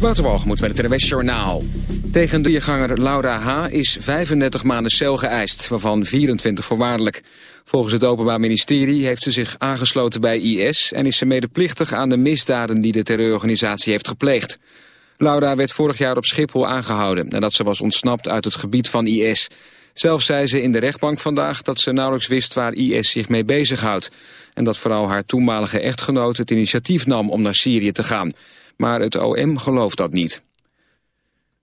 Waterwalgemoed met het NWS Journaal. Tegen drieganger Laura H. is 35 maanden cel geëist, waarvan 24 voorwaardelijk. Volgens het Openbaar Ministerie heeft ze zich aangesloten bij IS... en is ze medeplichtig aan de misdaden die de terreurorganisatie heeft gepleegd. Laura werd vorig jaar op Schiphol aangehouden... nadat ze was ontsnapt uit het gebied van IS. Zelf zei ze in de rechtbank vandaag dat ze nauwelijks wist waar IS zich mee bezighoudt... en dat vooral haar toenmalige echtgenoot het initiatief nam om naar Syrië te gaan maar het OM gelooft dat niet.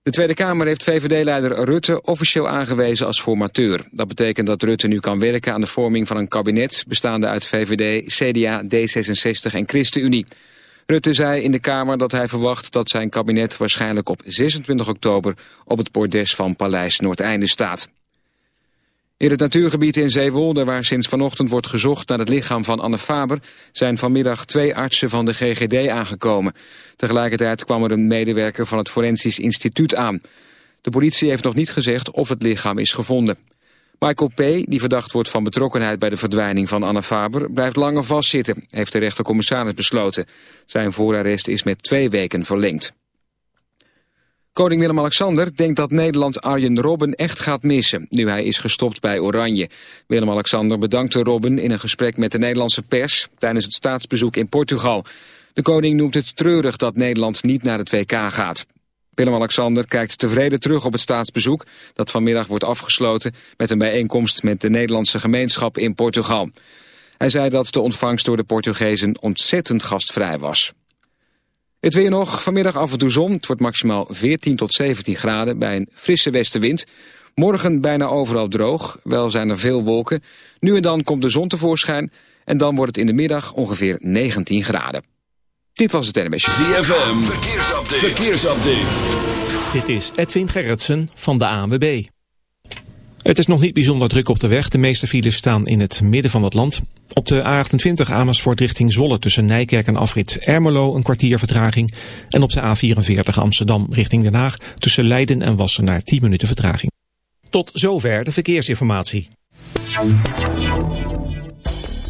De Tweede Kamer heeft VVD-leider Rutte officieel aangewezen als formateur. Dat betekent dat Rutte nu kan werken aan de vorming van een kabinet... bestaande uit VVD, CDA, D66 en ChristenUnie. Rutte zei in de Kamer dat hij verwacht dat zijn kabinet waarschijnlijk op 26 oktober... op het bordes van Paleis Noordeinde staat. In het natuurgebied in Zeewolde, waar sinds vanochtend wordt gezocht naar het lichaam van Anne Faber, zijn vanmiddag twee artsen van de GGD aangekomen. Tegelijkertijd kwam er een medewerker van het Forensisch Instituut aan. De politie heeft nog niet gezegd of het lichaam is gevonden. Michael P., die verdacht wordt van betrokkenheid bij de verdwijning van Anne Faber, blijft langer vastzitten, heeft de rechtercommissaris besloten. Zijn voorarrest is met twee weken verlengd. Koning Willem-Alexander denkt dat Nederland Arjen Robben echt gaat missen, nu hij is gestopt bij Oranje. Willem-Alexander bedankte Robben in een gesprek met de Nederlandse pers tijdens het staatsbezoek in Portugal. De koning noemt het treurig dat Nederland niet naar het WK gaat. Willem-Alexander kijkt tevreden terug op het staatsbezoek... dat vanmiddag wordt afgesloten met een bijeenkomst met de Nederlandse gemeenschap in Portugal. Hij zei dat de ontvangst door de Portugezen ontzettend gastvrij was. Het weer nog, vanmiddag af en toe zon. Het wordt maximaal 14 tot 17 graden bij een frisse westenwind. Morgen bijna overal droog, wel zijn er veel wolken. Nu en dan komt de zon tevoorschijn en dan wordt het in de middag ongeveer 19 graden. Dit was het NMS. ZFM, verkeersupdate. verkeersupdate. Dit is Edwin Gerritsen van de ANWB. Het is nog niet bijzonder druk op de weg. De meeste files staan in het midden van het land. Op de A28 Amersfoort richting Zwolle tussen Nijkerk en afrit Ermelo een kwartier vertraging. En op de A44 Amsterdam richting Den Haag tussen Leiden en Wassenaar 10 minuten vertraging. Tot zover de verkeersinformatie.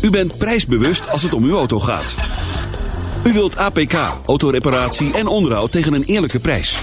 U bent prijsbewust als het om uw auto gaat. U wilt APK, autoreparatie en onderhoud tegen een eerlijke prijs.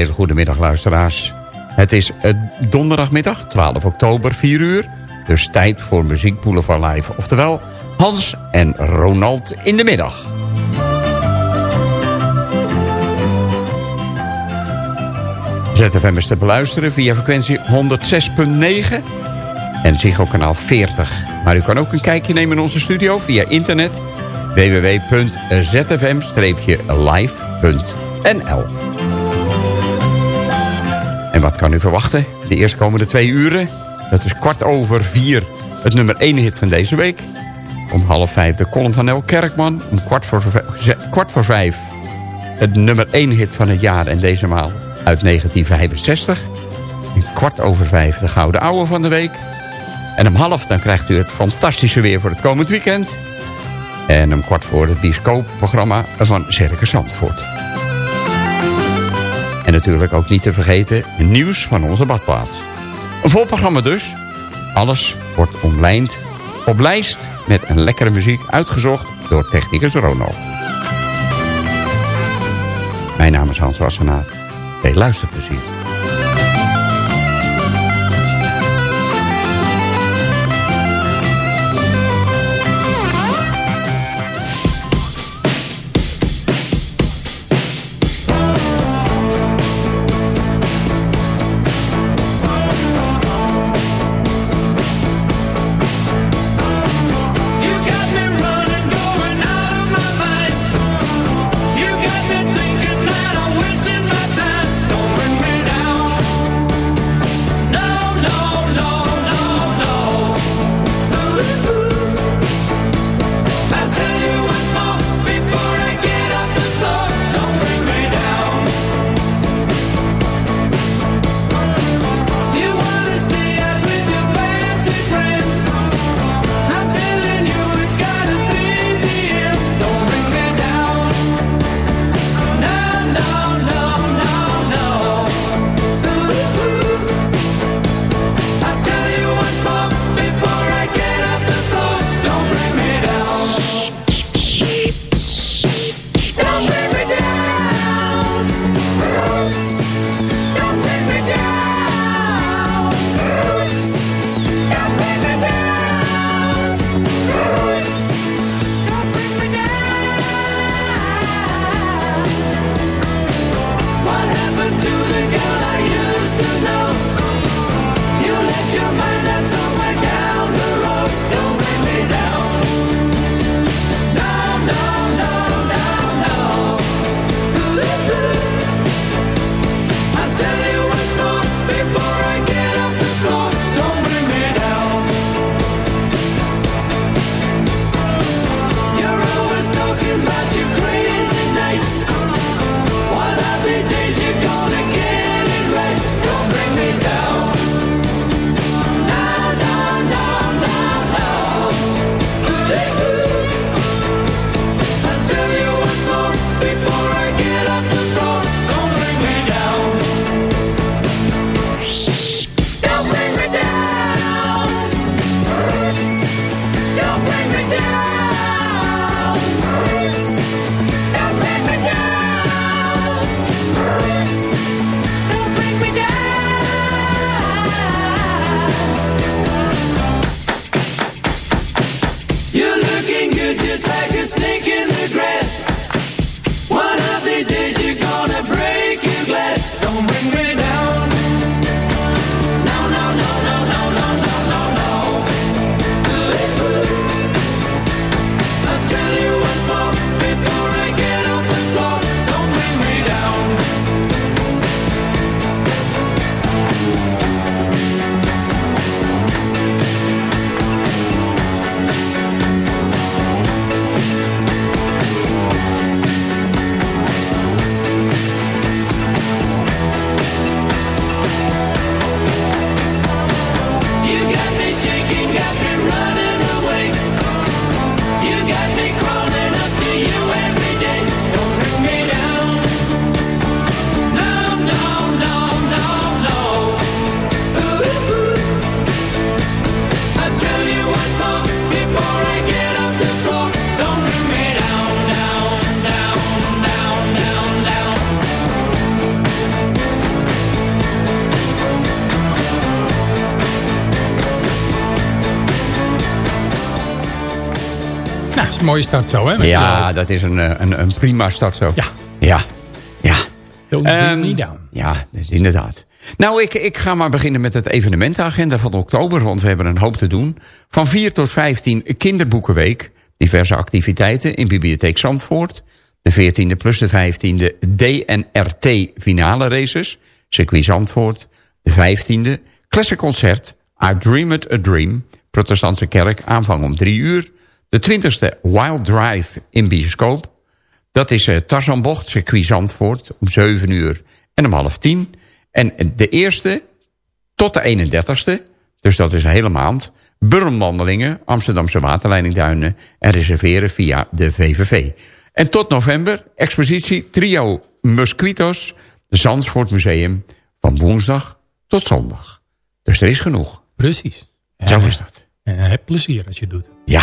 hele goede middag luisteraars. Het is eh, donderdagmiddag, 12 oktober, 4 uur. Dus tijd voor Muziek Boulevard Live. Oftewel Hans en Ronald in de middag. ZFM is te beluisteren via frequentie 106.9 en Ziggo kanaal 40. Maar u kan ook een kijkje nemen in onze studio via internet www.zfm-live.nl En wat kan u verwachten? De eerstkomende twee uren, dat is kwart over vier, het nummer 1 hit van deze week. Om half vijf de column van El Kerkman. Om kwart voor, kwart voor vijf het nummer 1 hit van het jaar en deze maal uit 1965. Een kwart over vijf de Gouden Ouwe van de week. En om half dan krijgt u het fantastische weer voor het komend weekend. En om kwart voor het bioscoopprogramma van Circus Zandvoort. En natuurlijk ook niet te vergeten nieuws van onze badplaats. Een vol programma dus. Alles wordt omlijnd op lijst met een lekkere muziek uitgezocht door technicus Ronald. Mijn naam is Hans Wassenaar. Veel luisterplezier. Nou, dat is een mooie start zo, hè? Ja, de- dat is een, eh, een, een prima start zo. Ja. Ja, ja. Don't bring Ehm, me down. Ja, dat is inderdaad. Nou, ik, ik ga maar beginnen met het evenementenagenda van oktober... want we hebben een hoop te doen. Van 4 tot 15 kinderboekenweek. Diverse activiteiten in Bibliotheek Zandvoort. De 14e plus de 15e DNRT finale races. Circuit Zandvoort. De 15e Classic Concert. I Dream It a Dream. Protestantse kerk, aanvang om 3 uur. De 20e Wild Drive in bioscoop. Dat is uh, Tarzanbocht, circuit Zandvoort, om 7 uur en om half 10. En de eerste tot de 31ste, dus dat is een hele maand... Burmwandelingen, Amsterdamse waterleidingduinen... en reserveren via de VVV. En tot november, expositie Trio Musquitos... Zandvoort Museum, van woensdag tot zondag. Dus er is genoeg. Precies. Zo is dat. En heb plezier als je het doet. Ja.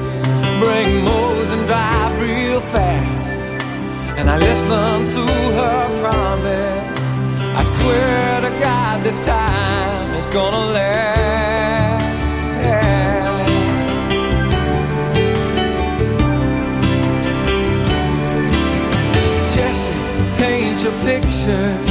bring Mose and drive real fast. And I listen to her promise. I swear to God, this time it's gonna last. Jesse, paint your pictures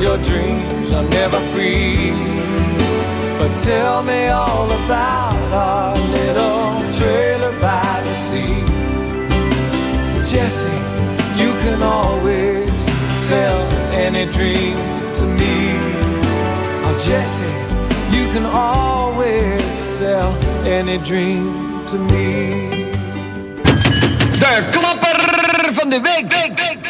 Your dreams are never free. But tell me all about our little trailer by the sea. Jesse, you can always sell any dream to me. Oh, Jesse, you can always sell any dream to me. De klapper van de week. week, week,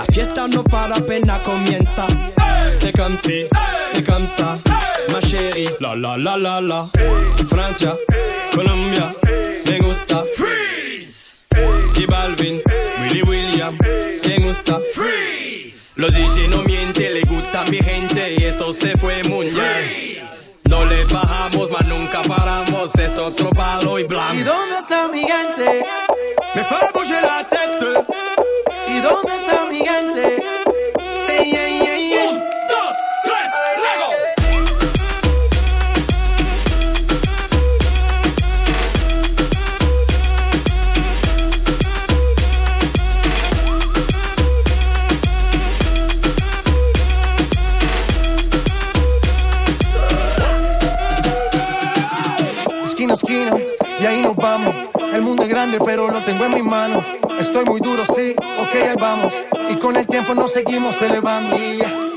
La fiesta no para apenas comienza. C'est comme si, c'est comme ça, ma chérie. La la la la la. Francia, Colombia, me gusta. Freeze. Y Balvin, Willy William, me gusta. Freeze. Los DJ no mienten, le gusta mi gente y eso se fue muy bien. No le bajamos, mas nunca paramos, es otro palo y ¿Y blanco. dónde está mi gente? Me fait bouger la tête. ¿Y dónde está Esquina a esquina, y ahí nos vamos. El mundo es grande, pero lo tengo en mis manos. Estoy muy duro, sí, ok, ahí vamos. Y con el tiempo nos seguimos elevando.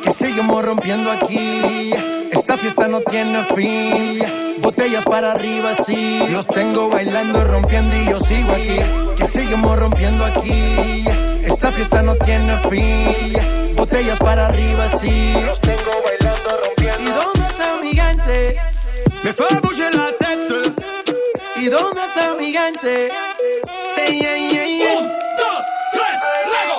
Que seguimos rompiendo aquí. Esta fiesta no tiene fin. Botellas para arriba, sí. Los tengo bailando, rompiendo y yo sigo aquí. Que seguimos rompiendo aquí. Esta fiesta no tiene fin. Botellas para arriba, sí. Los tengo bailando, rompiendo. ¿Y dónde está mi gente? Me bouger la tête. ¿Y dónde está mi? Say yeah, yeah, yeah. Un, dos, tres, Lego.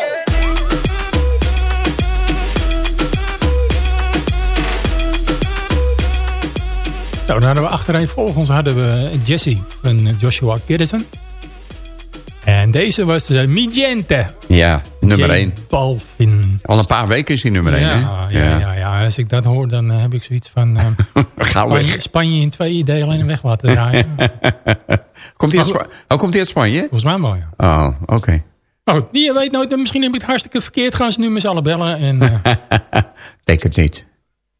Zo, dan hadden we achtereenvolgens hadden we Jesse van Joshua Kiddison. En deze was uh, Migente. Ja, nummer J 1. Balvin. Al een paar weken is hij nummer 1, ja, hè? ja, ja, ja, als ik dat hoor, dan eh, heb ik zoiets van... eh, Ga Spanje, weg. Spanje in twee delen en weg laten draaien. Komt hij uit, oh, komt hij uit Spanje? Volgens mij wel, ja. Oh, oké. Maar goed, je weet nooit, misschien heb ik het hartstikke verkeerd. Gaan ze nu met z'n allen bellen. En, eh, Denk het niet.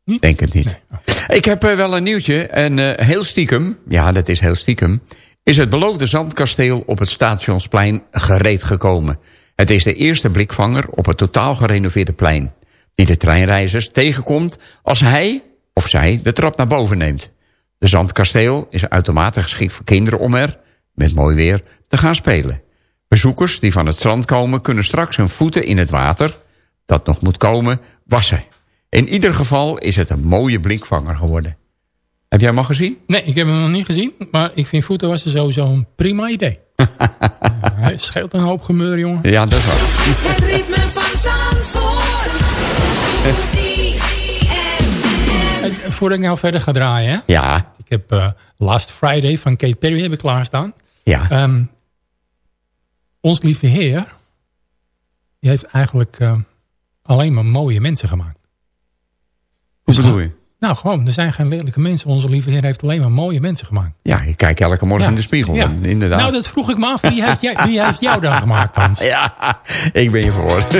Niet? Denk het niet. Ik heb eh, wel een nieuwtje. En eh, heel stiekem, ja dat is heel stiekem... is het beloofde zandkasteel op het Stationsplein gereed gekomen. Het is de eerste blikvanger op het totaal gerenoveerde plein... die de treinreizigers tegenkomt als hij of zij de trap naar boven neemt. De zandkasteel is uitermate geschikt voor kinderen om er, met mooi weer, te gaan spelen. Bezoekers die van het strand komen kunnen straks hun voeten in het water... dat nog moet komen, wassen. In ieder geval is het een mooie blikvanger geworden. Heb jij hem al gezien? nee, ik heb hem nog niet gezien. Maar ik vind voetenwassen sowieso een prima idee. Ja, Hij scheelt een hoop gemeur, jongen. Ja, dat is waar. Het ritme van Zandvoort. Voordat ik nou verder ga draaien. Hè? Ja, Ik heb eh, Last Friday van Kate Perry heb ik klaarstaan. ja. Ehm, ons lieve heer. Die heeft eigenlijk eh, alleen maar mooie mensen gemaakt. Hoe bedoel je? Nou, gewoon, er zijn geen lelijke mensen. Onze lieve heer heeft alleen maar mooie mensen gemaakt. Ja, ik kijk elke morgen Ja. in de spiegel. Ja. Inderdaad. Nou, dat vroeg ik me af. Wie heeft, jij, wie heeft jou dan gemaakt, Hans? Ja, ik ben je voor.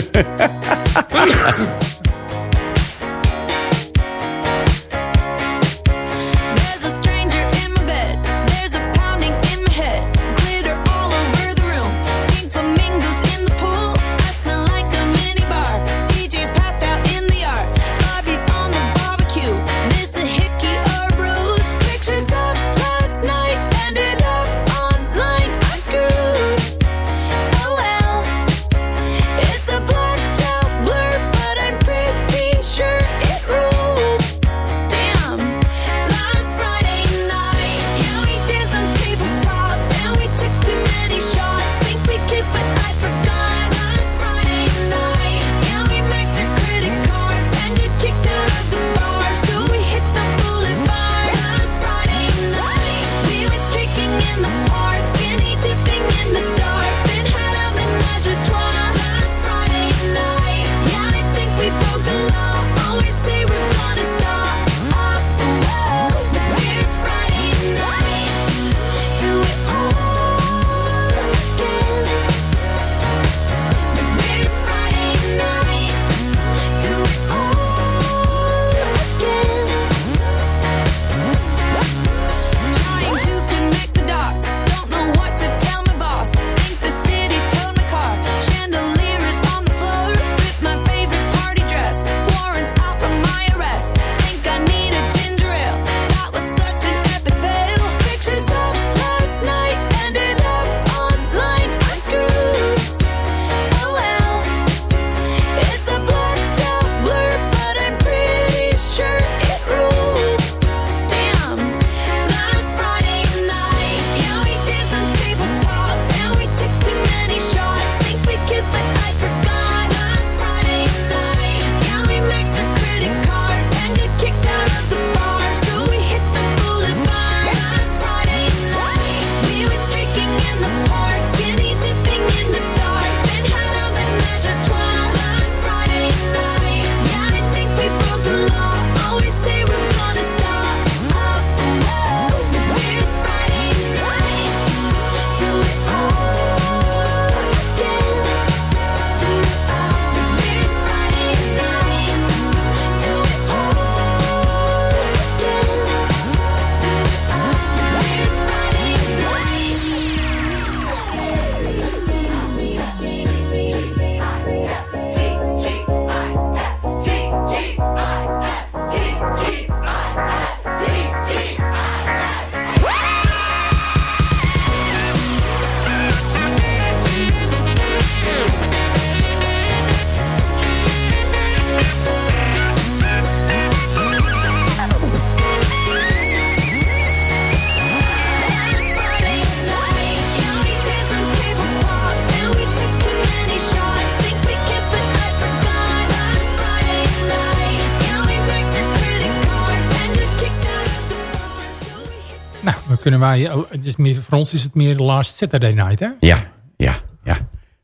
kunnen wij... oh, Het is meer, voor ons is het meer de last Saturday night, hè? Ja, ja, ja.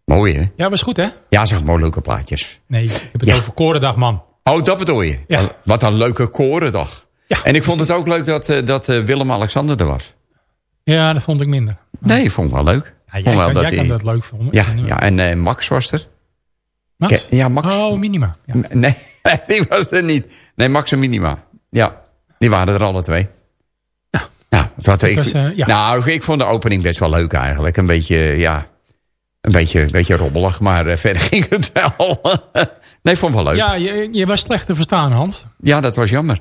Mooi, hè? Ja, was goed, hè? Ja, zeg maar leuke plaatjes. Nee, ik heb het Ja. over Korendag, man. Oh, dat bedoel je? Ja. Wat- een leuke korendag. Ja, en ik vond het ook leuk dat, eh, dat eh, Willem-Alexander er was. Ja, dat vond ik minder. Nee, vond ik wel leuk. Ja, jij Vond wel kan, dat jij kan dat leuk vinden. Ja, ja en eh, Max was er. Max? Ja, Max. Oh, Minima. Ja. Nee, die was er niet. Nee, Max en Minima. Ja, die waren er alle twee. Ja, het was, ik, was, eh, ja. Nou, ik vond de opening best wel leuk eigenlijk. Een beetje, ja, een beetje, een beetje robbelig, maar eh, verder ging het wel. nee, ik vond het wel leuk. Ja, Ja, je, je was slecht te verstaan, Hans. dat was jammer.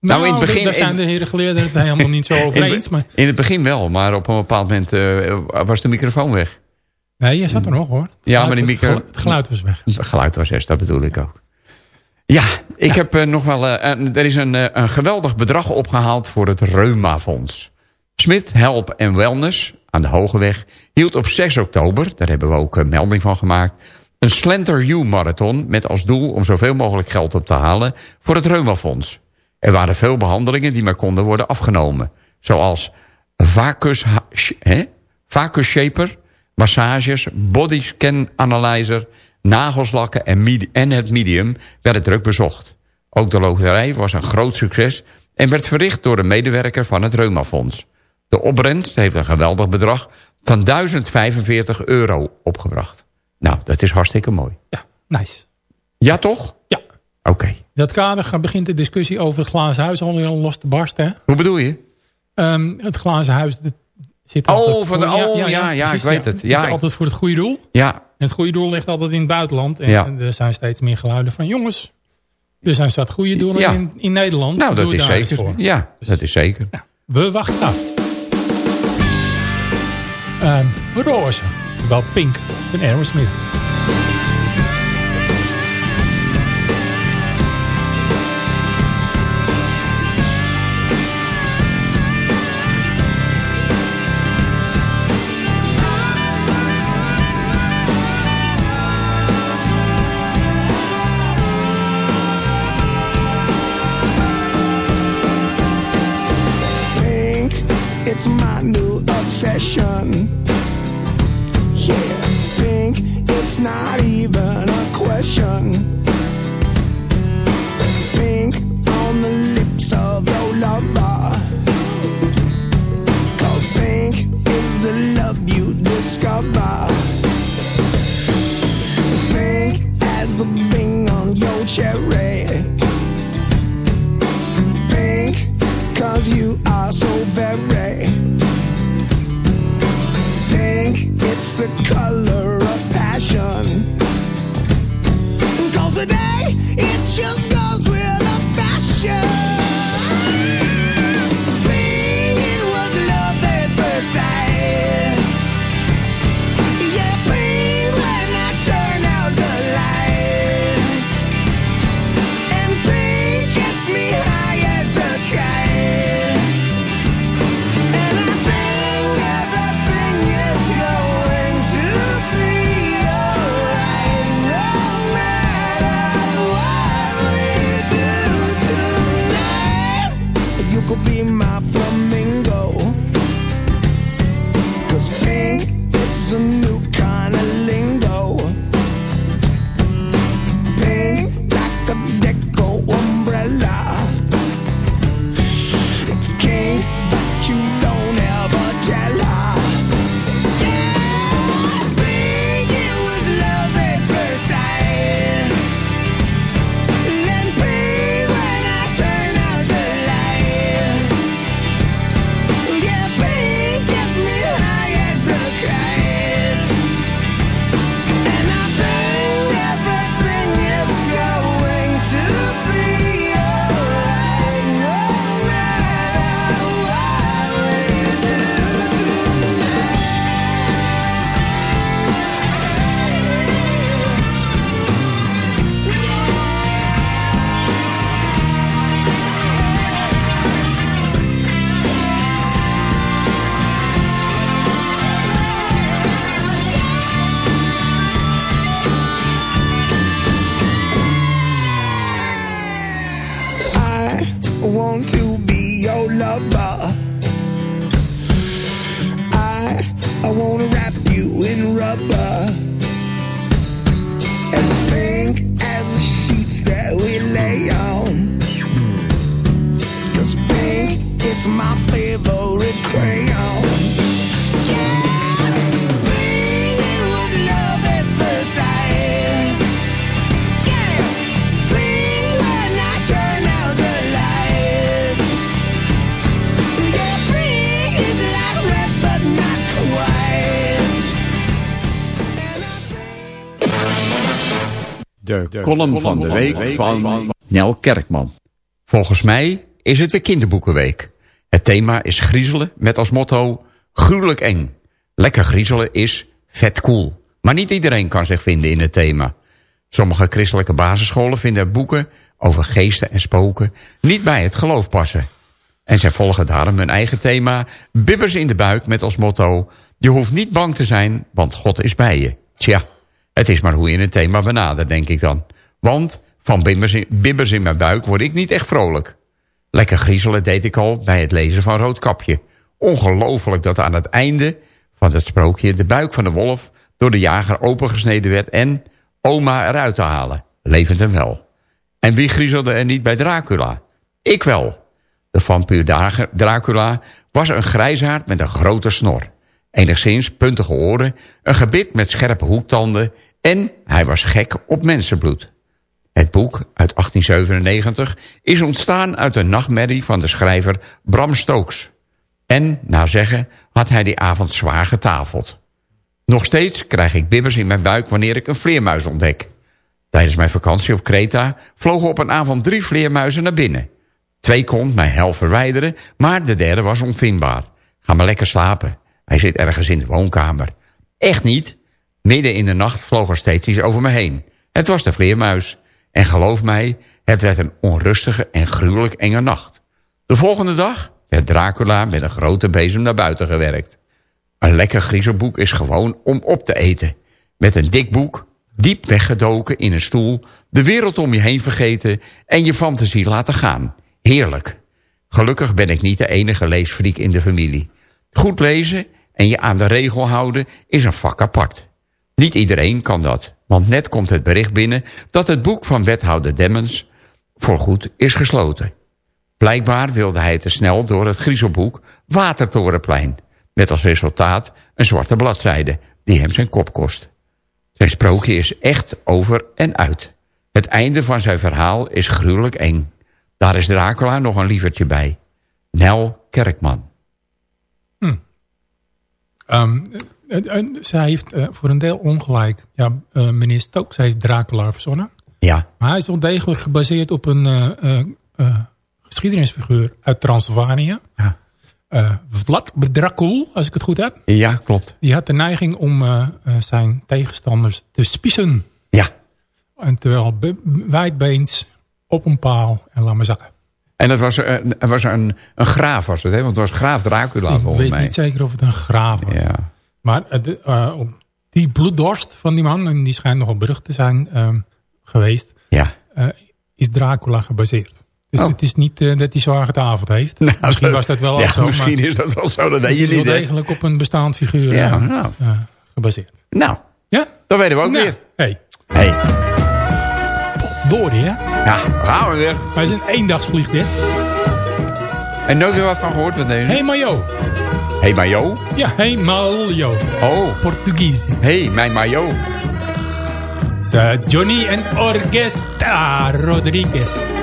Nou, in het begin- Daar zijn de heren geleerden het helemaal niet zo over eens. Maar, in het begin wel, maar op een bepaald moment eh, was de microfoon weg. nee, je zat er nog, hoor. Het Ja, geluid- maar die micro- Het geluid was weg. Het geluid was er, dat bedoel ik ook. Ja, ik heb eh, nog wel... eh, een- er is een, eh, een geweldig bedrag opgehaald voor het Reumafonds. Smit Help en Wellness aan de Hogeweg hield op 6 oktober... daar hebben we ook een melding van gemaakt... een Slender U-marathon met als doel om zoveel mogelijk geld op te halen... voor het Reumafonds. Er waren veel behandelingen die maar konden worden afgenomen. Zoals Vacus, hè? Vacus Shaper, massages, body scan analyzer, nagelslakken en, en het medium werden druk bezocht. Ook de loterij was een groot succes en werd verricht door een medewerker van het Reumafonds. De opbrengst heeft een geweldig bedrag van 1045 euro opgebracht. Nou, dat is hartstikke mooi. Ja, nice. Ja, toch? Ja. Oké. In dat kader begint de discussie over het glazen huis al los te barsten. Hè? Hoe bedoel je? Ehm, het glazen huis zit Oh, altijd de- voor- oh, ja, ja, precies, ik weet het. Ja, altijd voor het goede doel. Ja, het goede doel ligt altijd in het buitenland. En Ja. er zijn steeds meer geluiden van jongens. Er zijn zat goede doelen Ja. in, in Nederland. nou, dat is zeker. voor. Ja, dat is zeker. We wachten af. Ehm roze. Wel pink van Aerosmith. It's my De column van de week van Nel Kerkman. Volgens mij is het weer kinderboekenweek. Het thema is griezelen met als motto gruwelijk eng. Lekker griezelen is vet cool. Maar niet iedereen kan zich vinden in het thema. Sommige christelijke basisscholen vinden boeken over geesten en spoken niet bij het geloof passen. En zij volgen daarom hun eigen thema Bibbers in de buik met als motto... Je hoeft niet bang te zijn, want God is bij je. Tja, het is maar hoe je het thema benadert, denk ik dan. Want van bibbers in, mijn buik word ik niet echt vrolijk. Lekker griezelen deed ik al bij het lezen van Roodkapje. Ongelooflijk dat aan het einde van het sprookje... de buik van de wolf door de jager opengesneden werd... en oma eruit te halen, levend en wel. En wie griezelde er niet bij Dracula? Ik wel. De vampier Dra- Dracula was een grijsaard met een grote snor. Enigszins puntige oren, een gebit met scherpe hoektanden... en hij was gek op mensenbloed. Het boek uit 1897 is ontstaan uit een nachtmerrie van de schrijver Bram Stokes. En, na zeggen, had hij die avond zwaar getafeld. Nog steeds krijg ik bibbers in mijn buik wanneer ik een vleermuis ontdek. Tijdens mijn vakantie op Kreta vlogen op een avond drie vleermuizen naar binnen. Twee kon mij hel verwijderen, maar de derde was onvindbaar. Ga maar lekker slapen. Hij zit ergens in de woonkamer. Echt niet. Midden in de nacht vloog er steeds iets over me heen. Het was de vleermuis. En geloof mij, het werd een onrustige en gruwelijk enge nacht. De volgende dag werd Dracula met een grote bezem naar buiten gewerkt. Een lekker griezelboek is gewoon om op te eten. Met een dik boek, diep weggedoken in een stoel... de wereld om je heen vergeten en je fantasie laten gaan. Heerlijk. Gelukkig ben ik niet de enige leesfriek in de familie. Goed lezen en je aan de regel houden is een vak apart. Niet iedereen kan dat, want net komt het bericht binnen... dat het boek van wethouder Demmens voorgoed is gesloten. Blijkbaar wilde hij te snel door het griezelboek Watertorenplein... met als resultaat een zwarte bladzijde die hem zijn kop kost. Zijn sprookje is echt over en uit. Het einde van zijn verhaal is gruwelijk eng. Daar is Dracula nog een lievertje bij. Nel Kerkman. Ehm, eh, eh, zij heeft eh, voor een deel ongelijk. Ja, eh, meneer Stokes heeft Dracula verzonnen. Ja. Maar hij is wel degelijk gebaseerd op een eh, eh, eh, geschiedenisfiguur uit Transylvanië. Ja. Eh, Vlad Dracul, als ik het goed heb. Ja, klopt. Die had de neiging om eh, eh, zijn tegenstanders te spiezen. Ja. En terwijl be- wijdbeens op een paal en laat maar zakken. En dat was, een, was een, een graaf, was het, hè? want het was graaf Dracula Ik volgens weet mij. niet zeker of het een graaf was. Ja. Maar eh, op die bloeddorst van die man, en die schijnt nogal berucht te zijn ehm, geweest, Ja. eh, is Dracula gebaseerd. Dus Oh. het is niet eh, dat hij zwaar getafeld heeft. misschien was dat wel al ja, zo. misschien maar is dat wel zo, dat weet het je is wel niet. hè? degelijk op een bestaand figuur Ja, nou. gebaseerd. Nou, Ja? dat weten we ook Nou, weer. Hey, Hey. Dory hè? Ja, gaan we weer. Wij zijn eendagsvlieg dit. En nooit weer wat van gehoord met deze? Hey Mayo. Hey, Mayo. Ja, hey Mayo. Oh, Portugies. hey, mijn Mayo. Johnny en Orquesta Rodriguez.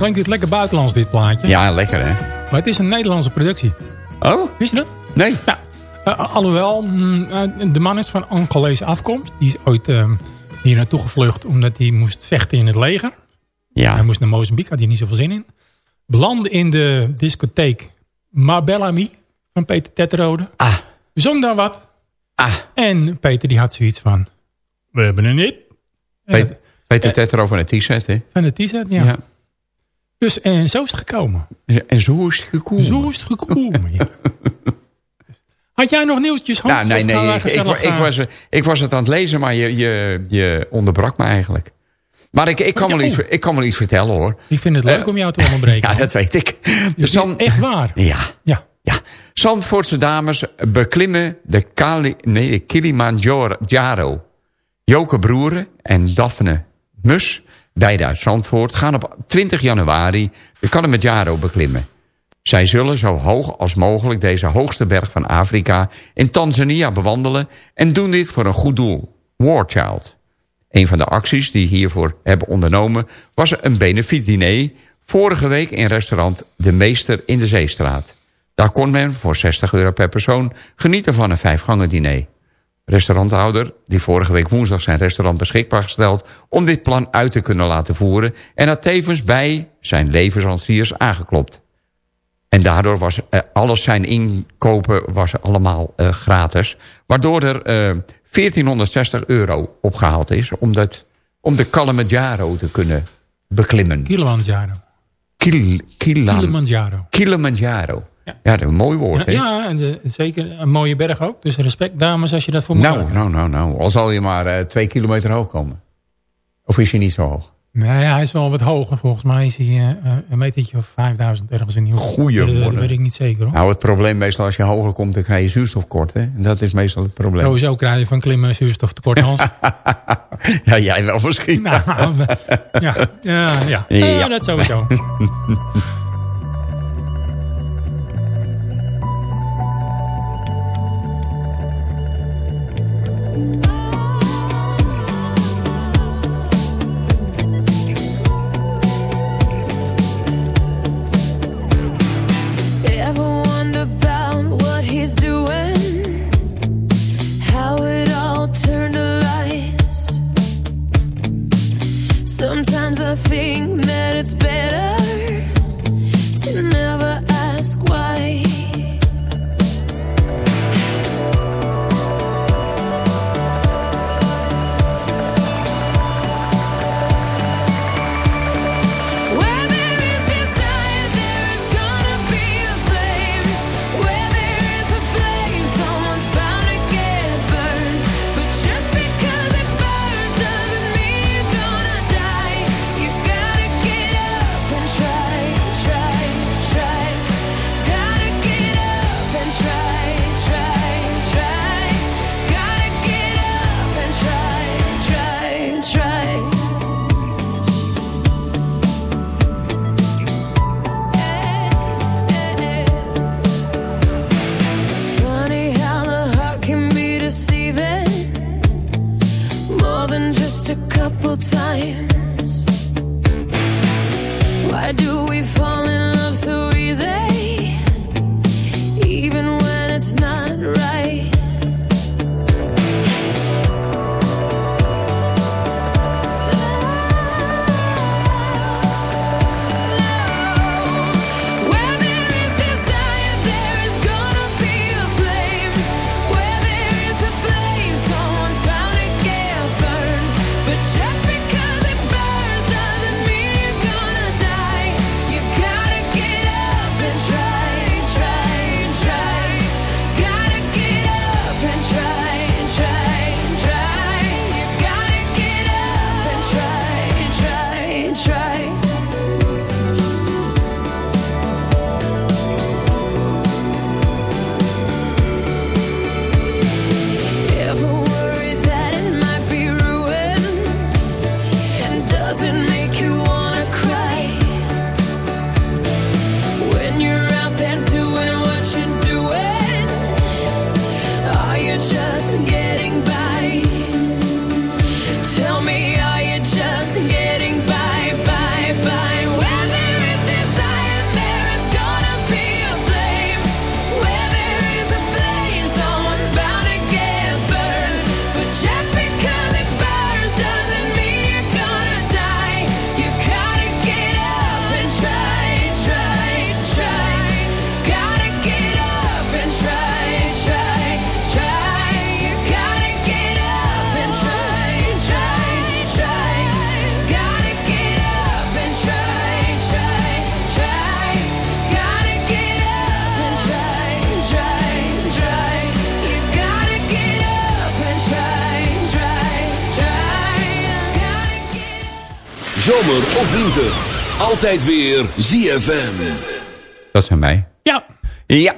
Klinkt dit lekker buitenlands, dit plaatje. Ja, lekker hè? Maar het is een Nederlandse productie. Oh? Wist je dat? Nee. Ja. Eh, alhoewel, mm, eh, de man is van Angolese afkomst. Die is ooit eh, hier naartoe gevlucht omdat hij moest vechten in het leger. Ja. Hij moest naar Mozambique, had hij niet zoveel zin in. Belandde in de discotheek Marbellamy van Peter Tetterode. Ah. Zong daar wat. Ah. En Peter die had zoiets van... We hebben een hit. Peter, Peter Tetter over een t-shirt hè? Van de t-shirt, ja. Ja. Dus, en zo is het gekomen. En zo is het gekomen. Zo is het gekomen, ja. Had jij nog nieuwtjes, Hans? Nou, nee, nee. Ik, ik, eh, was, ik was het aan het lezen, maar je, je, je onderbrak me eigenlijk. Maar ik, ik, kan Ja, wel iets, ik kan wel iets vertellen hoor. Ik vind het leuk Eh, om jou te onderbreken. Ja, dat weet ik. De Zand- echt waar. Ja. Ja. ja. Zandvoortse dames beklimmen de, Kali, nee, de Kilimanjaro. Joke Broeren en Daphne Mus, beide uit Zandvoort... gaan op 20 januari de Kilimanjaro beklimmen. Zij zullen zo hoog als mogelijk deze hoogste berg van Afrika... in Tanzania bewandelen en doen dit voor een goed doel. War Child. Een van de acties die hiervoor hebben ondernomen... was een benefietdiner vorige week in restaurant De Meester in de Zeestraat. Daar kon men voor 60 euro per persoon genieten van een vijfgangen diner. Restauranthouder, die vorige week woensdag zijn restaurant beschikbaar gesteld... om dit plan uit te kunnen laten voeren... en had tevens bij zijn leveranciers aangeklopt. En daardoor was eh, alles zijn inkopen was allemaal eh, gratis. Waardoor er eh 1460 euro opgehaald is om, dat, om de Kilimanjaro te kunnen beklimmen. Kilimanjaro. Kil, Kilimanjaro. Kilimanjaro. Ja, dat is een mooi woord, hè? Ja, en de- zeker een mooie berg ook. Dus respect, dames, als je dat voor me Nou, nou, nou, nou. Al zal je maar eh, twee kilometer hoog komen. Of is hij niet zo hoog? Nee, hij is wel wat hoger. Volgens mij is hij eh, eh, een metertje of 5000 ergens in die hoek. Goeiemorgen. Dat, dat weet ik niet zeker hoor. Nou, het probleem meestal als je hoger komt, dan krijg je zuurstofkort, hè? En dat is meestal het probleem. Sowieso krijg je van klimmen zuurstoftekort, Hans. ja, jij wel misschien. nou, ja, ja, ja. Ja. Ja, dat sowieso. Bye. Zomer of winter. Altijd weer ZFM. Dat zijn mij. Ja. Ja.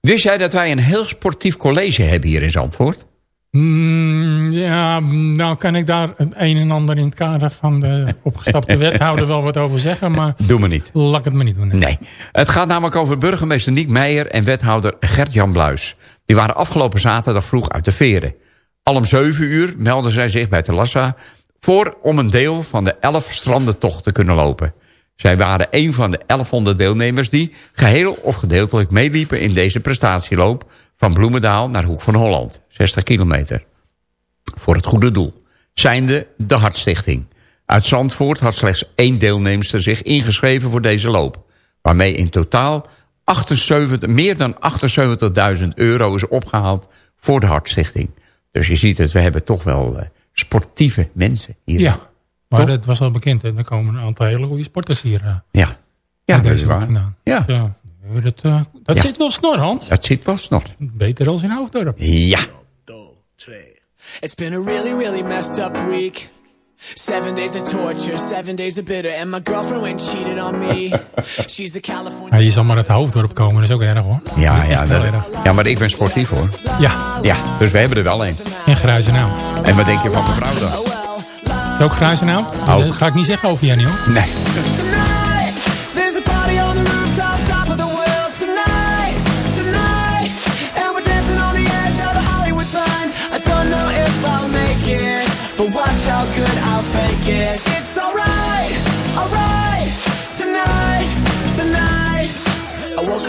Wist jij dat wij een heel sportief college hebben hier in Zandvoort? Mm, ja, nou kan ik daar het een en ander in het kader van de opgestapte wethouder wel wat over zeggen. Maar Doe me niet. laat ik het maar niet doen. Nee. Het gaat namelijk over burgemeester Niek Meijer en wethouder Gert-Jan Bluis. Die waren afgelopen zaterdag vroeg uit de veren. Al om 7 uur melden zij zich bij Telassa voor om een deel van de 11 strandentocht te kunnen lopen. Zij waren een van de 1100 deelnemers die geheel of gedeeltelijk meeliepen in deze prestatieloop van Bloemendaal naar Hoek van Holland. 60 kilometer. Voor het goede doel. Zijnde de Hartstichting. Uit Zandvoort had slechts één deelnemster zich ingeschreven voor deze loop. Waarmee in totaal 78, meer dan 78.000 euro is opgehaald voor de Hartstichting. Dus je ziet het, we hebben toch wel eh, sportieve mensen hier. Ja, maar Toch? dat was wel bekend. Hè? Er komen een aantal hele goede sporters hier. eh, Ja, ja dat is waar. Ja. Ja, dat dat Ja. zit wel snor, Hans. Dat zit wel snor. Beter als in Hoofddorp. Ja. It's been a really, really messed up week. Seven days of torture, seven days of bitter, and my girlfriend went cheated on me. She's a California. Ja, je zal maar uit Hoofddorp komen, dat is ook erg hoor. Ja, ja, dat- ja, maar ik ben sportief hoor. Ja, Ja, dus we hebben er wel een. en Gruizenau. En wat denk je van mevrouw dan? Is ook Gruizenau? Ook. Dat ga ik niet zeggen over Jannie hoor. Nee.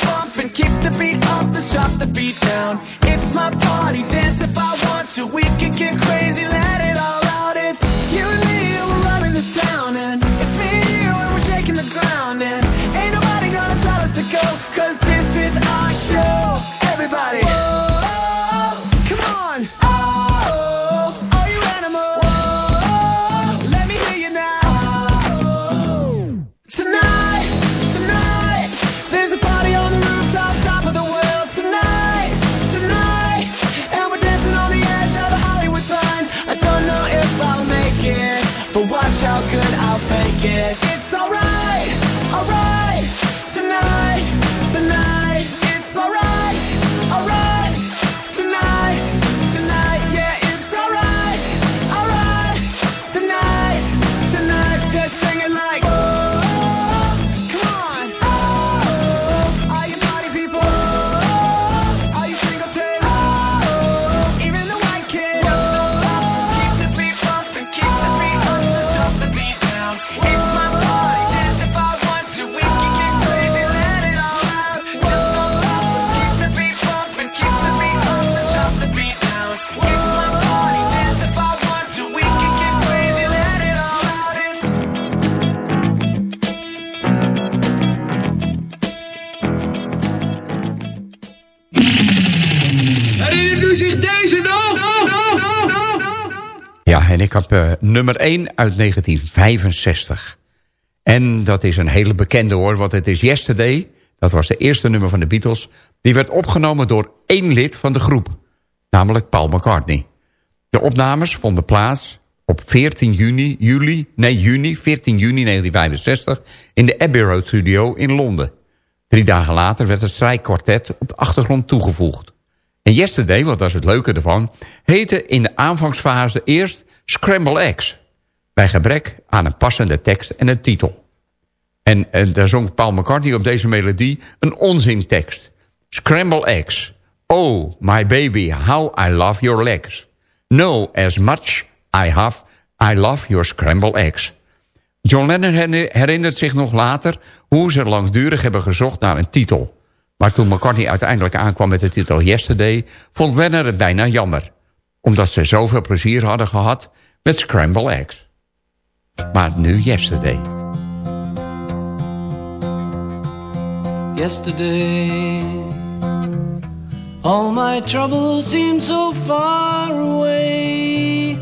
beat pumping, keep the beat up, let's drop the beat down. It's my party, dance if I want to, we can get crazy, let en ik heb eh, nummer 1 uit 1965. En dat is een hele bekende hoor, want het is Yesterday. Dat was de eerste nummer van de Beatles. Die werd opgenomen door één lid van de groep. Namelijk Paul McCartney. De opnames vonden plaats op 14 juni, juli, nee, juni, 14 juni 1965... in de Abbey Road Studio in Londen. Drie dagen later werd het strijkkwartet op de achtergrond toegevoegd. En Yesterday, want dat is het leuke ervan... heette in de aanvangsfase eerst Scramble Eggs. bij gebrek aan een passende tekst en een titel. En, en daar zong Paul McCartney op deze melodie een onzintekst. Scramble eggs. Oh, my baby, how I love your legs. No, as much I have, I love your scramble eggs. John Lennon herinnert zich nog later hoe ze langdurig hebben gezocht naar een titel. Maar toen McCartney uiteindelijk aankwam met de titel Yesterday... vond Lennon het bijna jammer. Omdat ze zoveel plezier hadden gehad met scramble eggs. Maar nu Yesterday. yesterday. All my troubles seem so far away.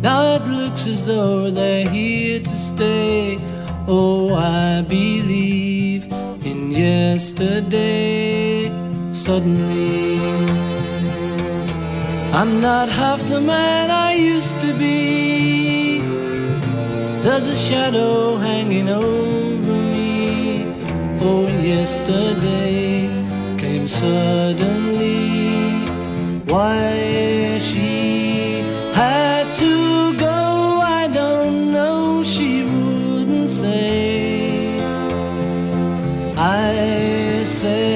Now it looks as though they're here to stay. Oh, I believe in yesterday. Suddenly, I'm not half the man I used to be. There's a shadow hanging over me. Oh, yesterday came suddenly. Why she had to go, I don't know. She wouldn't say. I said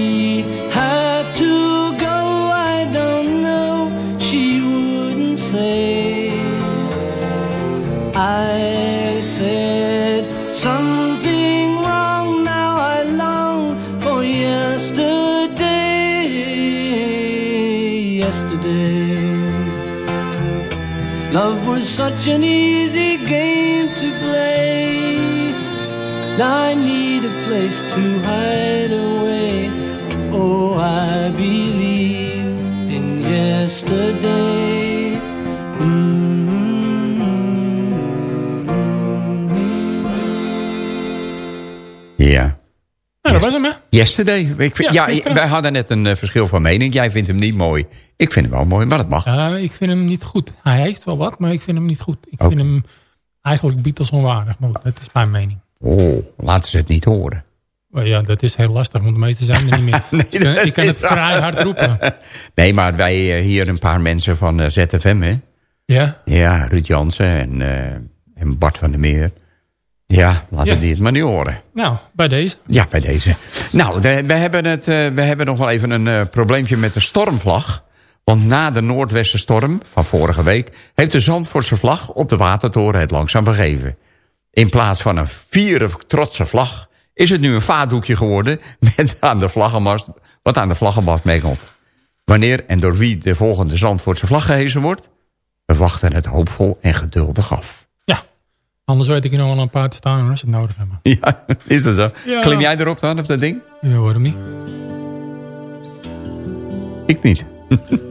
Love was such an easy game to play. Now I need a place to hide away. Oh, I believe in yesterday. Ja. Nou, dat was hem, hè? Yesterday. Ik vind, Ja, wij hadden net een eh, verschil van mening. Jij vindt hem niet mooi. Ik vind hem wel mooi, maar dat mag. Ja, ik vind hem niet goed. Hij heeft wel wat, maar ik vind hem niet goed. Ik vind hem eigenlijk Beatles onwaardig. Maar goed, dat is mijn mening. Oh, laten ze het niet horen. Ja, dat is heel lastig, want de meeste zijn er niet meer. Nee, ik kan, ik het vrij hard roepen. Nee, maar wij eh, hier een paar mensen van eh, ZFM, hè? Ja? Ja, Ruud Jansen en, en Bart van der Meer. Ja, laten Ja. die het maar niet horen. Nou, bij deze. Ja, bij deze. Nou, de- we, hebben het, eh, we hebben nog wel even een eh, probleempje met de stormvlag. Want na de noordwestenstorm van vorige week... heeft de Zandvoortse vlag op de Watertoren het langzaam vergeven. In plaats van een vierde trotse vlag... is het nu een vaatdoekje geworden met aan de vlaggenmast, wat aan de vlaggenmast mengelt. Wanneer en door wie de volgende Zandvoortse vlag gehezen wordt... we wachten het hoopvol en geduldig af. Anders weet ik er nog wel een paar te staan als ze het nodig hebben. Ja, is dat zo? Ja. Klim jij erop dan, op dat ding? Ja, waarom niet? Ik niet.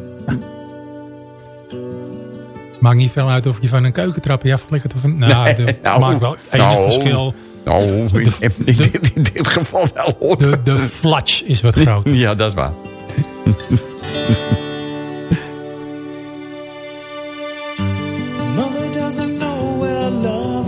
Maakt niet veel uit of je van een keukentrapje afgelikt of een... Nou, Nee, dat nou, maakt wel enig nou, verschil. Nou, in, in dit, in dit geval wel hoor. De, de flatsch is wat groot. Ja, dat is waar.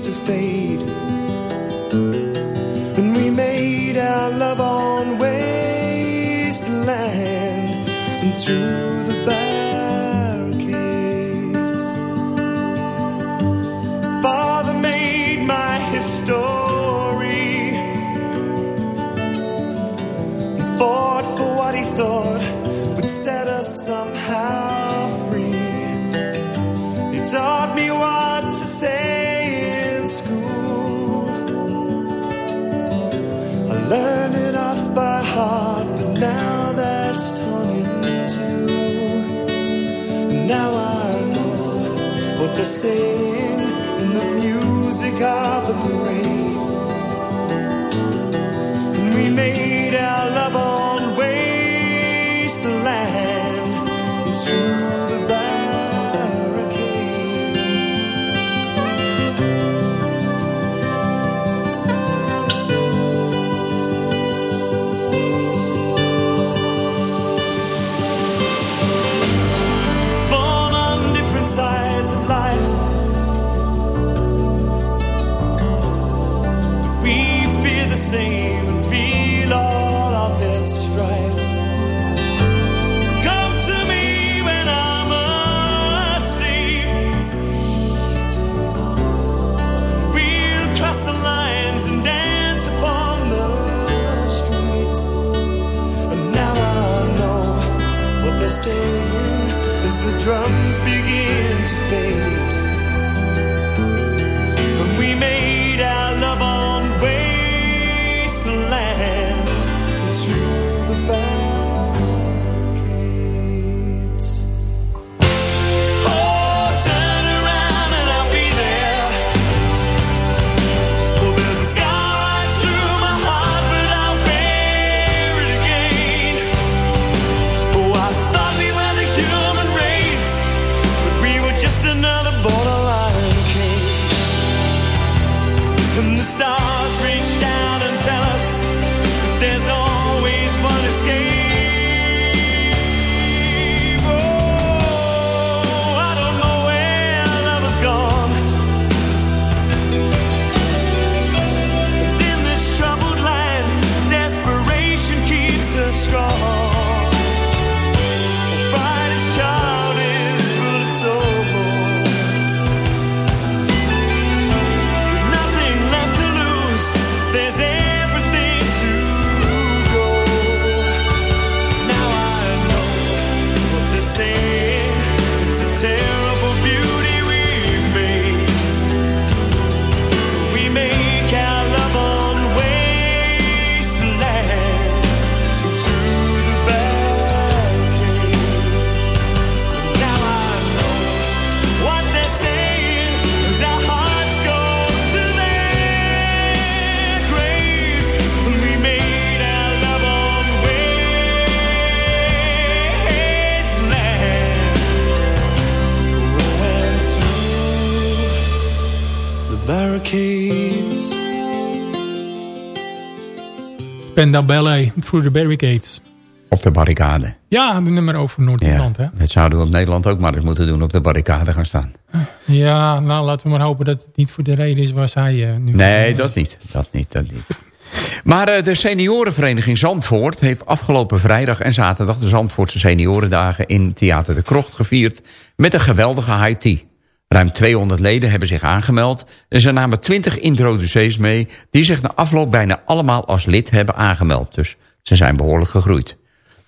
to fade. And we made our love on wasteland and through what they're in the music of the parade. And we made our love on wasteland and Spenda Ballet, Through the Barricades. Op de barricade. Ja, de nummer over Noord-Ierland, hè? Dat zouden we op Nederland ook maar eens moeten doen. Op de barricade gaan staan. Ja, nou laten we maar hopen dat het niet voor de reden is waar zij eh, nu... Nee, dat niet. Dat niet, dat niet. Maar eh, de seniorenvereniging Zandvoort heeft afgelopen vrijdag en zaterdag... de Zandvoortse seniorendagen in Theater de Krocht gevierd... met een geweldige high tea. Ruim 200 leden hebben zich aangemeld... en ze namen 20 introducees mee... die zich na afloop bijna allemaal als lid hebben aangemeld. Dus ze zijn behoorlijk gegroeid.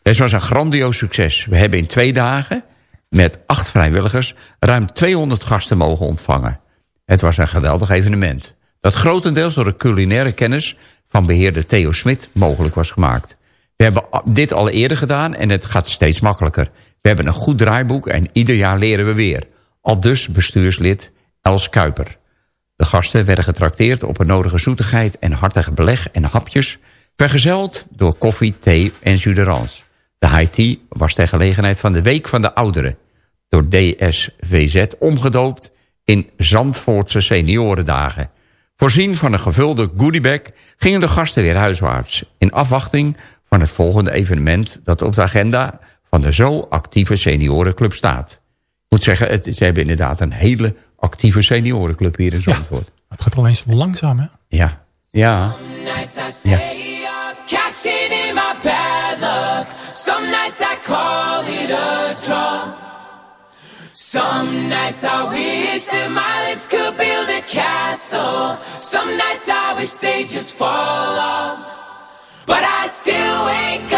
Het was een grandioos succes. We hebben in twee dagen met acht vrijwilligers... ruim 200 gasten mogen ontvangen. Het was een geweldig evenement. Dat grotendeels door de culinaire kennis van beheerder Theo Smit mogelijk was gemaakt. We hebben dit al eerder gedaan en het gaat steeds makkelijker. We hebben een goed draaiboek en ieder jaar leren we weer. Al dus bestuurslid Els Kuiper. De gasten werden getrakteerd op een nodige zoetigheid en hartige beleg en hapjes... vergezeld door koffie, thee en jus d'orange. De high was ter gelegenheid van de Week van de Ouderen... door DSVZ omgedoopt in Zandvoortse Seniorendagen. Voorzien van een gevulde goodiebag gingen de gasten weer huiswaarts... in afwachting van het volgende evenement dat op de agenda... van de zo actieve seniorenclub staat. Ik moet zeggen, het, ze hebben inderdaad een hele actieve seniorenclub hier in Zandvoort. Het gaat alleen zo langzaam, hè? Ja, ja. up, cashing in my bad luck. Some nights I call it a draw. Some nights I wish that my lips could build a castle. Some nights I wish they just fall off. But I still wake up,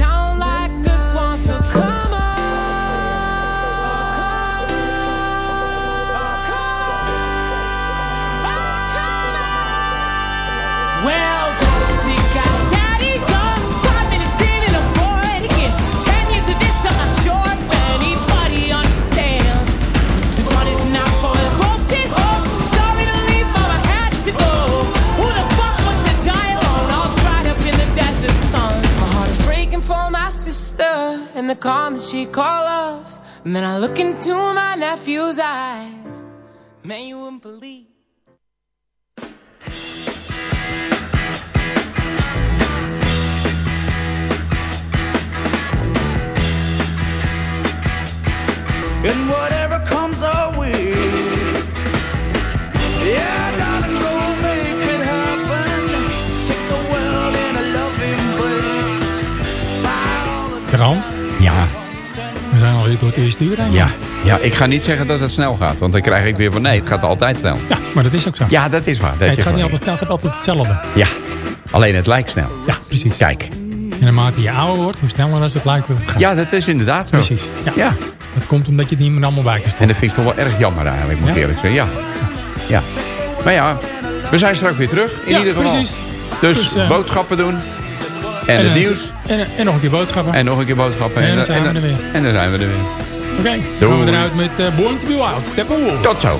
the calm she call. And then I look into my nephew's eyes. Man, you het eerste uur ja, ja, ik ga niet zeggen dat het snel gaat. Want dan krijg ik weer van nee, het gaat altijd snel. Ja, maar dat is ook zo. Ja, dat is waar. Dat Nee, is het gaat niet altijd snel, het gaat altijd hetzelfde. Ja, alleen het lijkt snel. Ja, precies. Kijk. En naarmate je ouder wordt, hoe sneller als het lijkt dat het gaat. Ja, dat is inderdaad zo. Precies. Ja. Ja. Dat komt omdat je het niet meer allemaal bij kan En dat vind ik toch wel erg jammer eigenlijk, moet ik Ja? eerlijk zeggen. Ja. ja. Maar ja, we zijn straks weer terug, in ieder geval. precies. Dus, Dus, eh, boodschappen doen. En, het nieuws. En, en nog een keer boodschappen. En nog een keer boodschappen. En dan zijn we er weer. En dan zijn we er weer. Oké, dan gaan we eruit met eh, Born to be Wild, Steppenwolf. Tot zo.